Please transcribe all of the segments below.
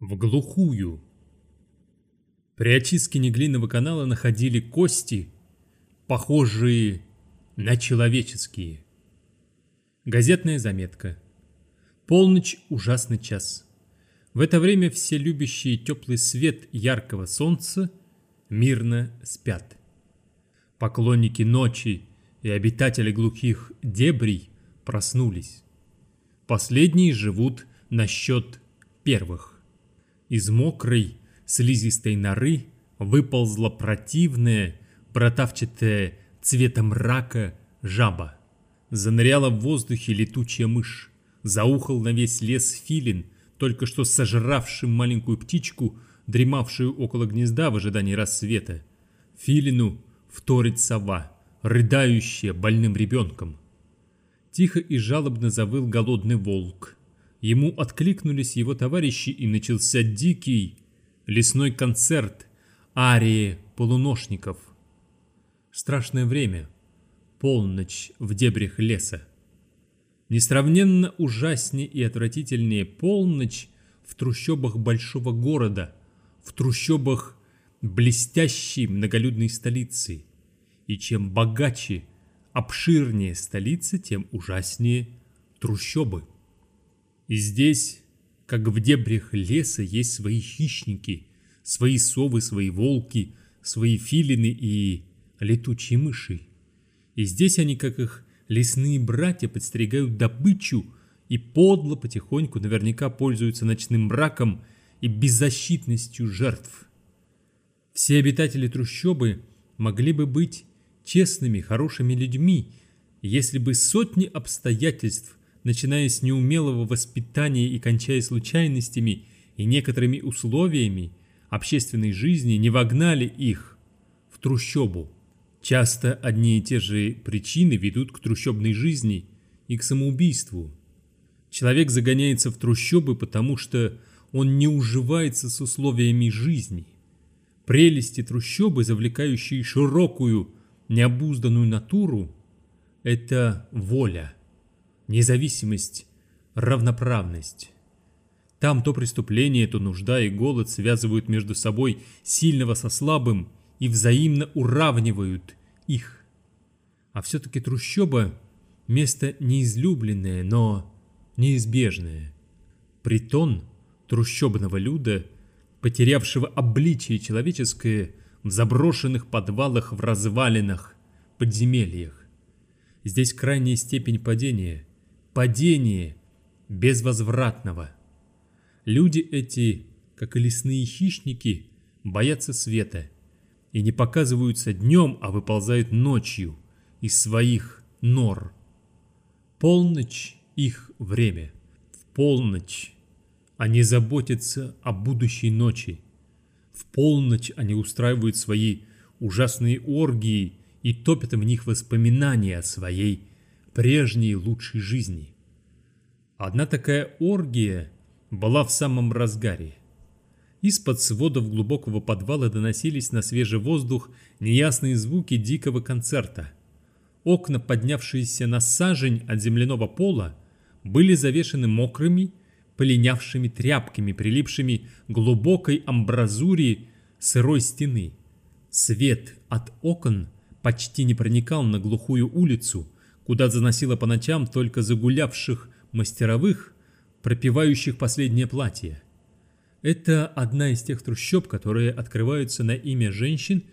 в глухую. При очистке неглинного канала находили кости, похожие на человеческие. Газетная заметка. Полночь – ужасный час. В это время все любящие теплый свет яркого солнца мирно спят. Поклонники ночи и обитатели глухих дебрей проснулись. Последние живут на счет первых. Из мокрой, слизистой норы выползла противная, протавчатая цветом рака жаба. Заныряла в воздухе летучая мышь. Заухал на весь лес филин, только что сожравший маленькую птичку, дремавшую около гнезда в ожидании рассвета. Филину вторит сова, рыдающая больным ребенком. Тихо и жалобно завыл голодный волк. Ему откликнулись его товарищи, и начался дикий лесной концерт арии полуношников. Страшное время, полночь в дебрях леса. Несравненно ужаснее и отвратительнее полночь в трущобах большого города, в трущобах блестящей многолюдной столицы. И чем богаче, обширнее столица, тем ужаснее трущобы. И здесь, как в дебрях леса, есть свои хищники, свои совы, свои волки, свои филины и летучие мыши. И здесь они, как их лесные братья, подстерегают добычу и подло потихоньку наверняка пользуются ночным мраком и беззащитностью жертв. Все обитатели трущобы могли бы быть честными, хорошими людьми, если бы сотни обстоятельств начиная с неумелого воспитания и кончая случайностями и некоторыми условиями общественной жизни, не вогнали их в трущобу. Часто одни и те же причины ведут к трущобной жизни и к самоубийству. Человек загоняется в трущобы, потому что он не уживается с условиями жизни. Прелести трущобы, завлекающие широкую, необузданную натуру, это воля – независимость, равноправность. Там то преступление, то нужда и голод связывают между собой сильного со слабым и взаимно уравнивают их. А все-таки трущоба – место неизлюбленное, но неизбежное. Притон трущобного люда, потерявшего обличие человеческое в заброшенных подвалах в развалинах, подземельях. Здесь крайняя степень падения – падение безвозвратного. Люди эти, как и лесные хищники, боятся света и не показываются днем, а выползают ночью из своих нор. Полночь их время. В полночь они заботятся о будущей ночи. В полночь они устраивают свои ужасные оргии и топят в них воспоминания о своей прежней лучшей жизни. Одна такая оргия была в самом разгаре. Из-под сводов глубокого подвала доносились на свежий воздух неясные звуки дикого концерта. Окна, поднявшиеся на сажень от земляного пола, были завешены мокрыми, полинявшими тряпками, прилипшими глубокой амбразуре сырой стены. Свет от окон почти не проникал на глухую улицу, куда заносило по ночам только загулявших мастеровых, пропивающих последнее платье. Это одна из тех трущоб, которые открываются на имя женщин,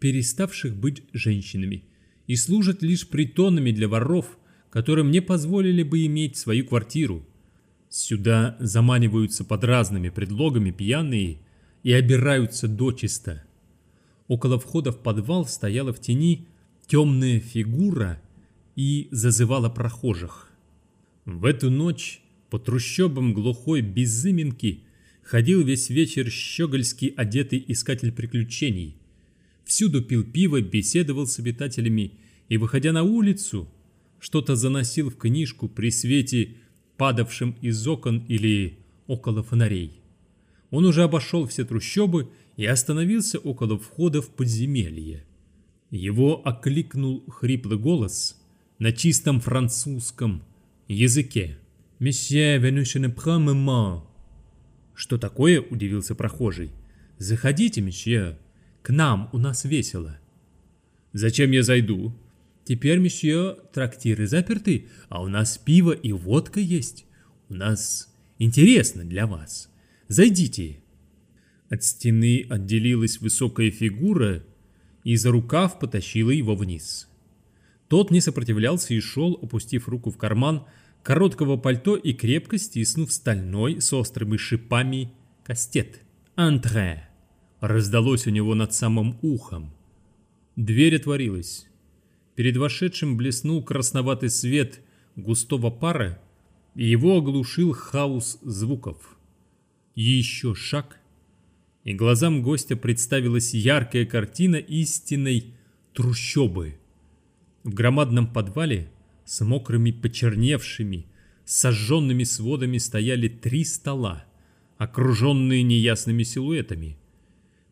переставших быть женщинами, и служат лишь притонами для воров, которым не позволили бы иметь свою квартиру. Сюда заманиваются под разными предлогами пьяные и обираются дочисто. Около входа в подвал стояла в тени темная фигура и зазывала прохожих. В эту ночь по трущобам глухой безыменки ходил весь вечер щегольский одетый искатель приключений. Всюду пил пиво, беседовал с обитателями и, выходя на улицу, что-то заносил в книжку при свете, падавшем из окон или около фонарей. Он уже обошел все трущобы и остановился около входа в подземелье. Его окликнул хриплый голос – на чистом французском языке. «Месье, venez chez le «Что такое?» – удивился прохожий. «Заходите, месье, к нам, у нас весело». «Зачем я зайду?» «Теперь, месье, трактиры заперты, а у нас пиво и водка есть. У нас интересно для вас. Зайдите». От стены отделилась высокая фигура и за рукав потащила его вниз. Тот не сопротивлялся и шел, опустив руку в карман короткого пальто и крепко стиснув стальной с острыми шипами кастет. «Антре!» раздалось у него над самым ухом. Дверь отворилась. Перед вошедшим блеснул красноватый свет густого пара, и его оглушил хаос звуков. Еще шаг, и глазам гостя представилась яркая картина истинной трущобы. В громадном подвале с мокрыми почерневшими, сожженными сводами стояли три стола, окруженные неясными силуэтами.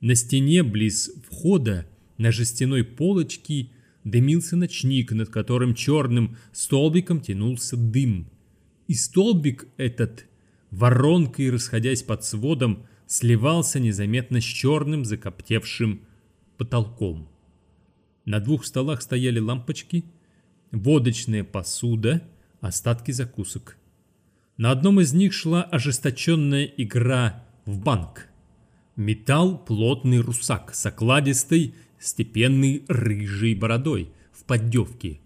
На стене близ входа на жестяной полочке дымился ночник, над которым черным столбиком тянулся дым. И столбик этот, воронкой расходясь под сводом, сливался незаметно с черным закоптевшим потолком. На двух столах стояли лампочки, водочная посуда, остатки закусок. На одном из них шла ожесточенная игра в банк. Металл плотный русак с окладистой, степенной рыжей бородой в поддевке.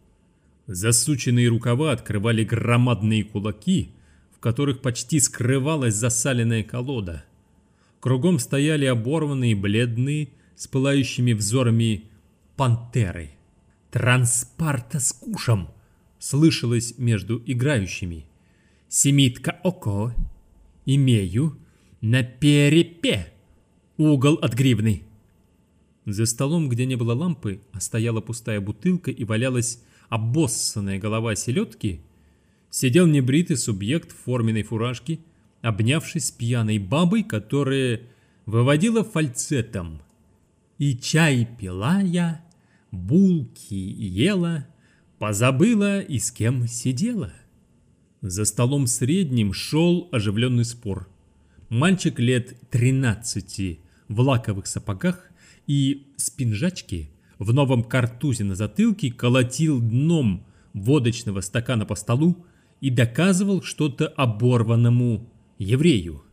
Засученные рукава открывали громадные кулаки, в которых почти скрывалась засаленная колода – Кругом стояли оборванные, бледные, с пылающими взорами пантеры. «Транспарта с кушем!» слышалось между играющими. «Семитка око, имею на перепе, угол от гривны». За столом, где не было лампы, а стояла пустая бутылка и валялась обоссанная голова селедки, сидел небритый субъект в форменной фуражке – обнявшись пьяной бабой, которая выводила фальцетом. И чай пила я, булки ела, позабыла и с кем сидела. За столом средним шел оживленный спор. Мальчик лет 13 в лаковых сапогах и спинжачке в новом картузе на затылке колотил дном водочного стакана по столу и доказывал что-то оборванному еврею.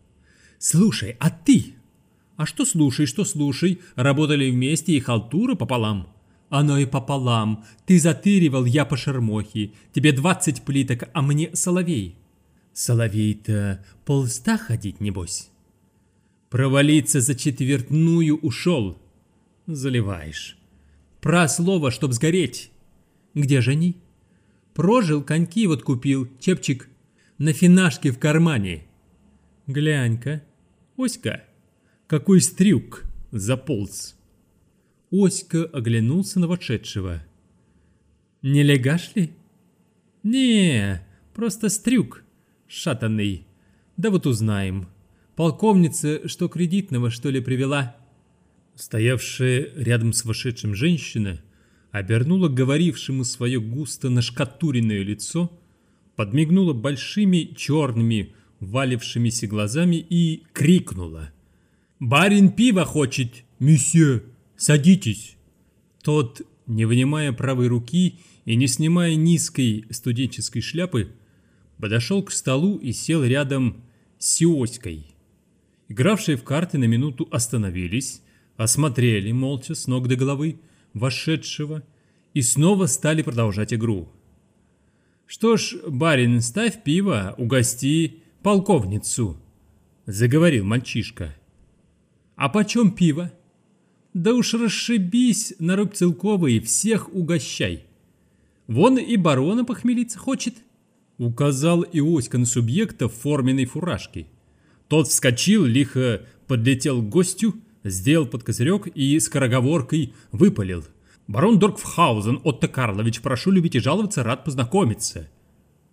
«Слушай, а ты?» «А что слушай, что слушай, работали вместе и халтура пополам». «Оно и пополам. Ты затыривал, я по шермохе. Тебе двадцать плиток, а мне соловей». «Соловей-то полста ходить, небось?» «Провалиться за четвертную ушел». «Заливаешь». «Про слово, чтоб сгореть». «Где же они?» «Прожил, коньки вот купил, чепчик. На финашке в кармане». Глянь-ка, Оська, какой стрюк заполз. Оська оглянулся на вошедшего. Не легаш ли? Не, просто стрюк, шатанный. Да вот узнаем. Полковница, что кредитного, что ли, привела? Стоявшая рядом с вошедшим женщина обернула говорившему свое густо нашкатуренное лицо, подмигнула большими черными валившимися глазами и крикнула. «Барин пиво хочет, месье! Садитесь!» Тот, не вынимая правой руки и не снимая низкой студенческой шляпы, подошел к столу и сел рядом с Сиоськой. Игравшие в карты на минуту остановились, осмотрели молча с ног до головы вошедшего и снова стали продолжать игру. «Что ж, барин, ставь пиво, угости полковницу», — заговорил мальчишка. «А почем пиво?» «Да уж расшибись, наруб целковый, всех угощай. Вон и барона похмелиться хочет», — указал Иоська на субъекта в форменной фуражке. Тот вскочил, лихо подлетел к гостю, сделал под козырек и скороговоркой выпалил. «Барон Доркфхаузен, Отто Карлович, прошу любить и жаловаться, рад познакомиться».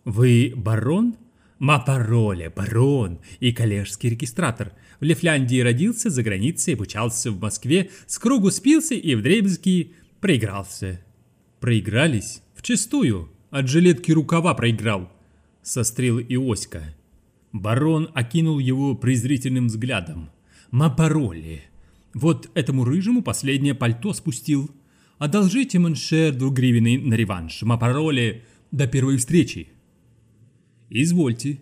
«Вы барон?» Ма пароля, барон и коллежский регистратор. В Лифляндии родился, за границей обучался в Москве, с кругу спился и в дребезги проигрался. Проигрались? Вчистую. От жилетки рукава проиграл. Сострил Иоська. Барон окинул его презрительным взглядом. «Мапароли! Вот этому рыжему последнее пальто спустил. Одолжите, mon cher, двугривенный на реванш. Ma parole до первой встречи!» «Извольте».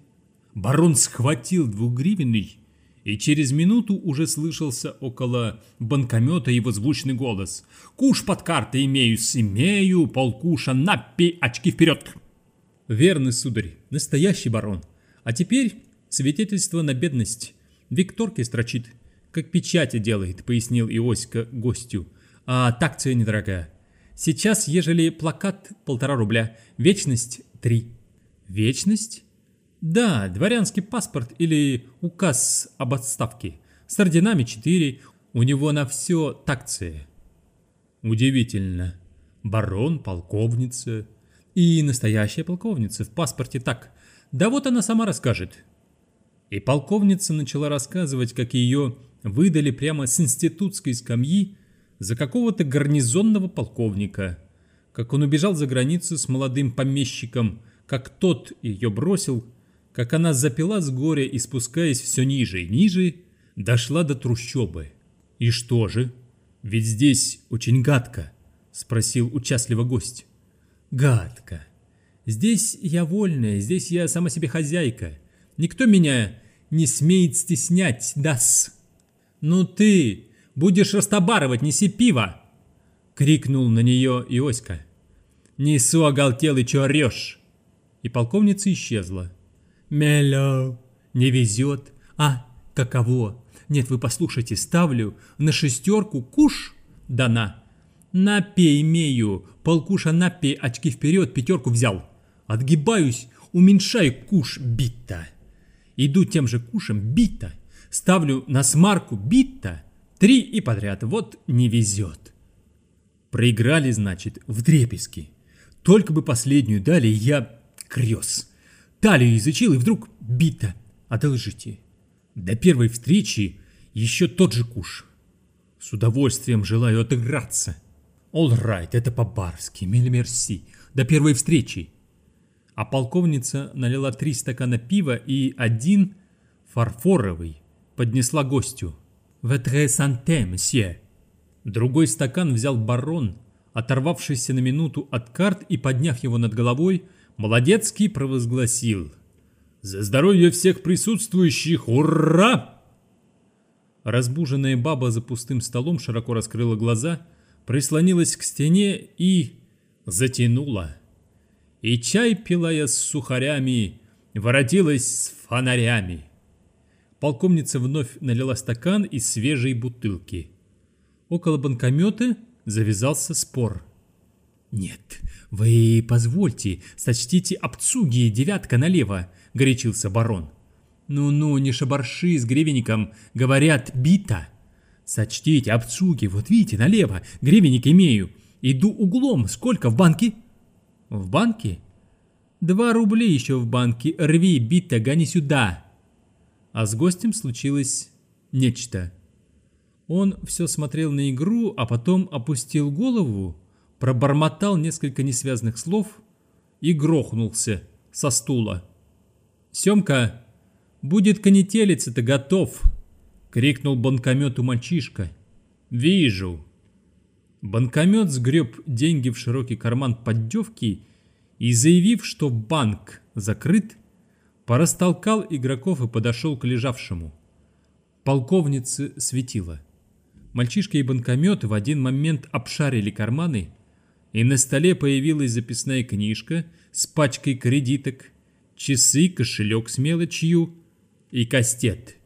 Барон схватил двугривенный, и через минуту уже слышался около банкомета его звучный голос. «Куш под картой имею, имею, полкуша, на пе, очки вперед!» «Верный, сударь, настоящий барон. А теперь свидетельство на бедность. Викторки строчит, как печати делает», — пояснил Иоська гостю. «А такция недорогая. Сейчас, ежели плакат полтора рубля, вечность три». «Вечность?» Да, дворянский паспорт или указ об отставке. С орденами 4, у него на все такция. Удивительно. Барон, полковница и настоящая полковница в паспорте так. Да вот она сама расскажет. И полковница начала рассказывать, как ее выдали прямо с институтской скамьи за какого-то гарнизонного полковника, как он убежал за границу с молодым помещиком, как тот ее бросил, как она запила с горя и спускаясь все ниже и ниже, дошла до трущобы. «И что же? Ведь здесь очень гадко», — спросил участливо гость. «Гадко. Здесь я вольная, здесь я сама себе хозяйка. Никто меня не смеет стеснять, дас». «Ну ты будешь растобарывать, неси пиво!» — крикнул на нее Иоська. «Несу, оголтелый, чё орёшь?» И полковница исчезла. Мело. Не везет. А, каково? Нет, вы послушайте, ставлю на шестерку куш дана. Напей имею. Полкуша напей, очки вперед, пятерку взял. Отгибаюсь, уменьшаю куш бита. Иду тем же кушем бита. Ставлю на смарку бита. Три и подряд. Вот не везет. Проиграли, значит, в дрепески. Только бы последнюю дали, я крёс талию изучил и вдруг бита. Одолжите. До первой встречи еще тот же куш. С удовольствием желаю отыграться. All right, это по-барски, миль До первой встречи. А полковница налила три стакана пива и один фарфоровый поднесла гостю. «Votre santé, месье!» Другой стакан взял барон, оторвавшийся на минуту от карт и подняв его над головой, Молодецкий провозгласил «За здоровье всех присутствующих! Ура!» Разбуженная баба за пустым столом широко раскрыла глаза, прислонилась к стене и затянула. И чай пила я с сухарями, воротилась с фонарями. Полковница вновь налила стакан из свежей бутылки. Около банкомета завязался спор. «Нет, вы позвольте, сочтите обцуги девятка налево», — горячился барон. «Ну-ну, не шабарши с гривенником, говорят, бита». «Сочтите обцуги, вот видите, налево, гривенник имею. Иду углом, сколько в банке?» «В банке?» «Два рубля еще в банке, рви, бита, гони сюда». А с гостем случилось нечто. Он все смотрел на игру, а потом опустил голову пробормотал несколько несвязных слов и грохнулся со стула. «Семка, будет конетелиться-то готов!» — крикнул банкомету мальчишка. «Вижу!» Банкомет сгреб деньги в широкий карман поддевки и, заявив, что банк закрыт, порастолкал игроков и подошел к лежавшему. Полковнице светило. Мальчишка и банкомет в один момент обшарили карманы и на столе появилась записная книжка с пачкой кредиток, часы, кошелек с мелочью и кастет.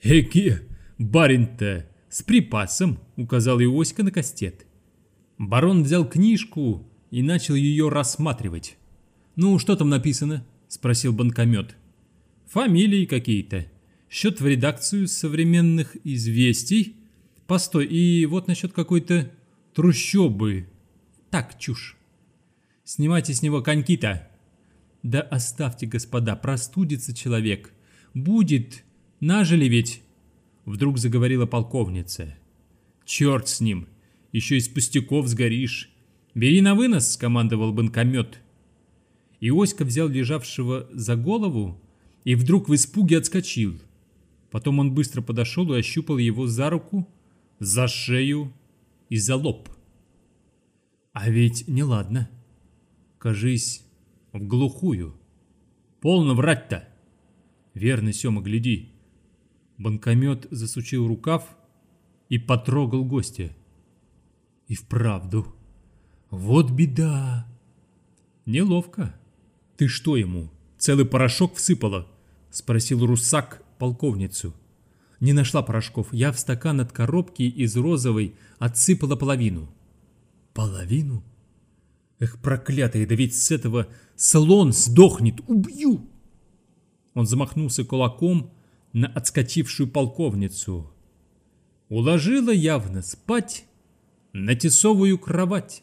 «Эки, барин-то, с припасом!» — указал Иоська на кастет. Барон взял книжку и начал ее рассматривать. «Ну, что там написано?» — спросил банкомет. «Фамилии какие-то. Счет в редакцию современных известий. Постой, и вот насчет какой-то трущобы так, чушь. Снимайте с него коньки-то. Да оставьте, господа, простудится человек. Будет, нажили ведь. Вдруг заговорила полковница. Черт с ним, еще из пустяков сгоришь. Бери на вынос, скомандовал банкомет. Иоська взял лежавшего за голову и вдруг в испуге отскочил. Потом он быстро подошел и ощупал его за руку, за шею и за лоб. А ведь неладно. Кажись, в глухую. Полно врать-то. Верно, Сёма, гляди. Банкомет засучил рукав и потрогал гостя. И вправду. Вот беда. Неловко. Ты что ему, целый порошок всыпала? Спросил Русак полковницу. Не нашла порошков. Я в стакан от коробки из розовой отсыпала половину. Половину? Эх, проклятый, да ведь с этого слон сдохнет. Убью! Он замахнулся кулаком на отскочившую полковницу. Уложила явно спать на тесовую кровать.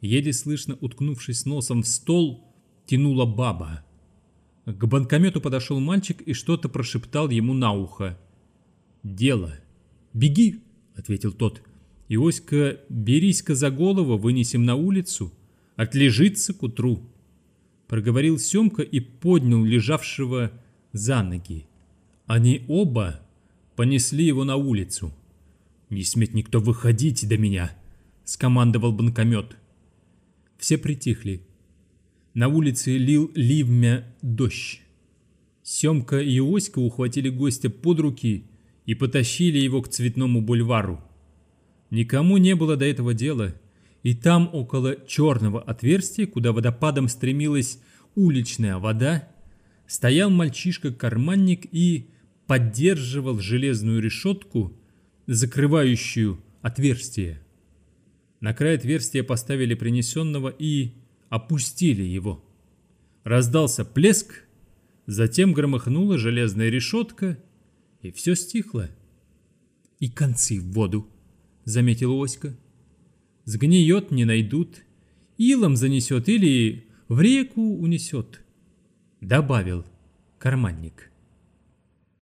Еле слышно, уткнувшись носом в стол, тянула баба. К банкомету подошел мальчик и что-то прошептал ему на ухо. «Дело. Беги!» — ответил тот. «Иоська, берись-ка за голову, вынесем на улицу. Отлежится к утру». Проговорил Семка и поднял лежавшего за ноги. Они оба понесли его на улицу. «Не сметь никто выходить до меня!» — скомандовал банкомет. Все притихли. На улице лил ливмя дождь. Семка и Оська ухватили гостя под руки и потащили его к цветному бульвару. Никому не было до этого дела, и там около черного отверстия, куда водопадом стремилась уличная вода, стоял мальчишка-карманник и поддерживал железную решетку, закрывающую отверстие. На край отверстия поставили принесенного и опустили его. Раздался плеск, затем громыхнула железная решетка, и все стихло. «И концы в воду», — заметил Оська. «Сгниет, не найдут, илом занесет или в реку унесет», — добавил карманник.